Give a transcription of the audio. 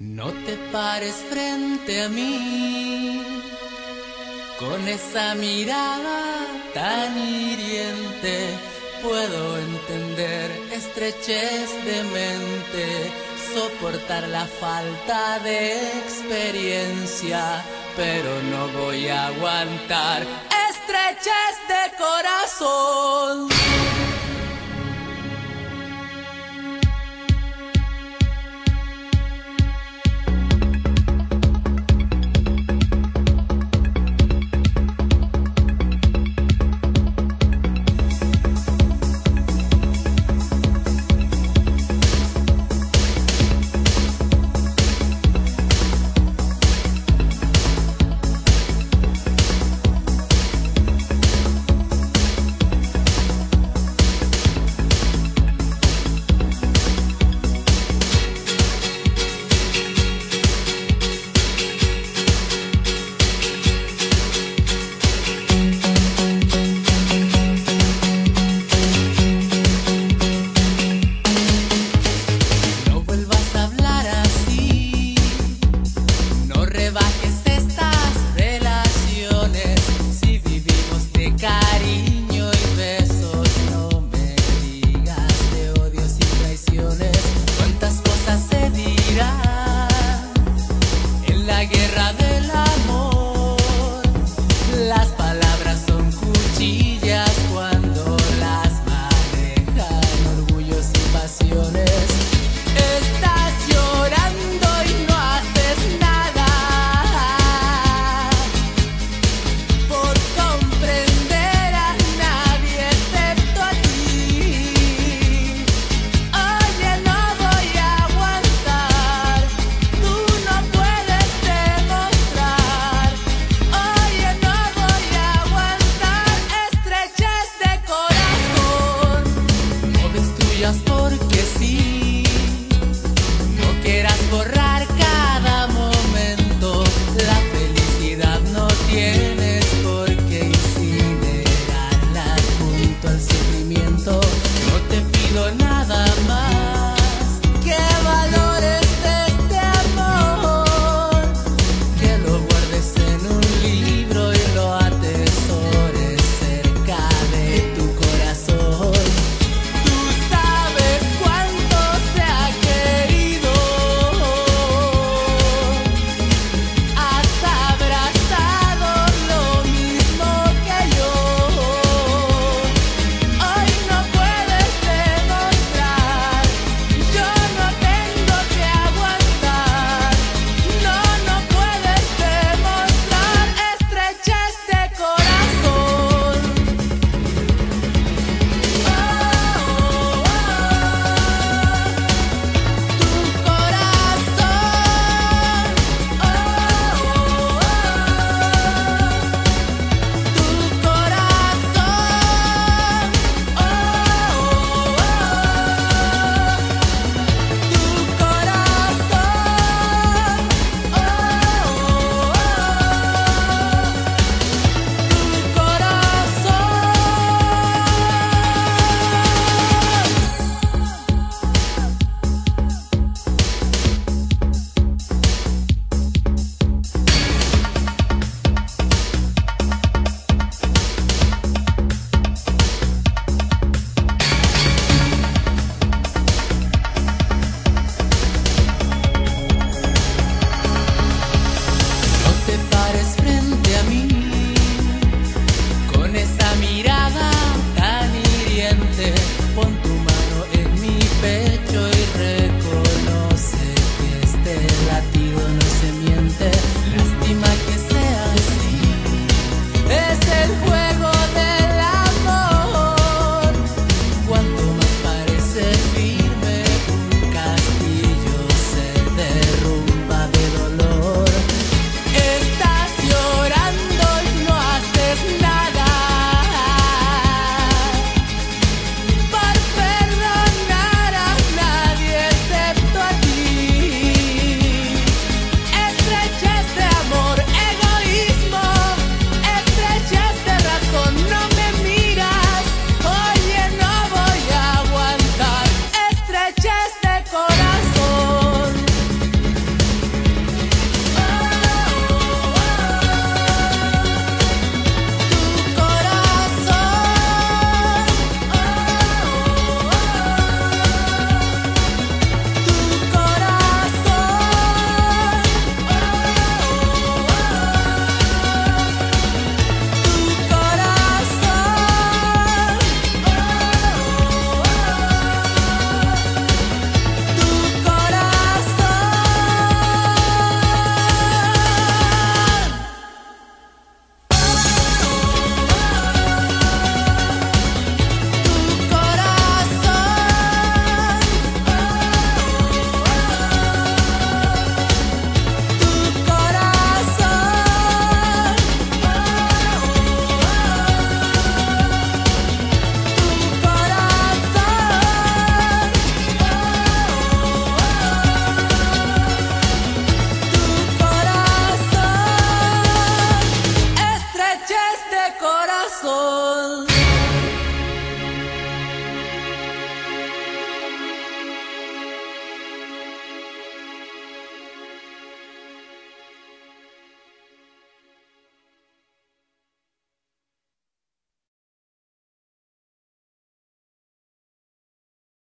No te pares frente a mí con esa mirada tan hiriente. Puedo entender estrechez de mente, soportar la falta de experiencia, pero no voy a aguantar estrechez de corazón.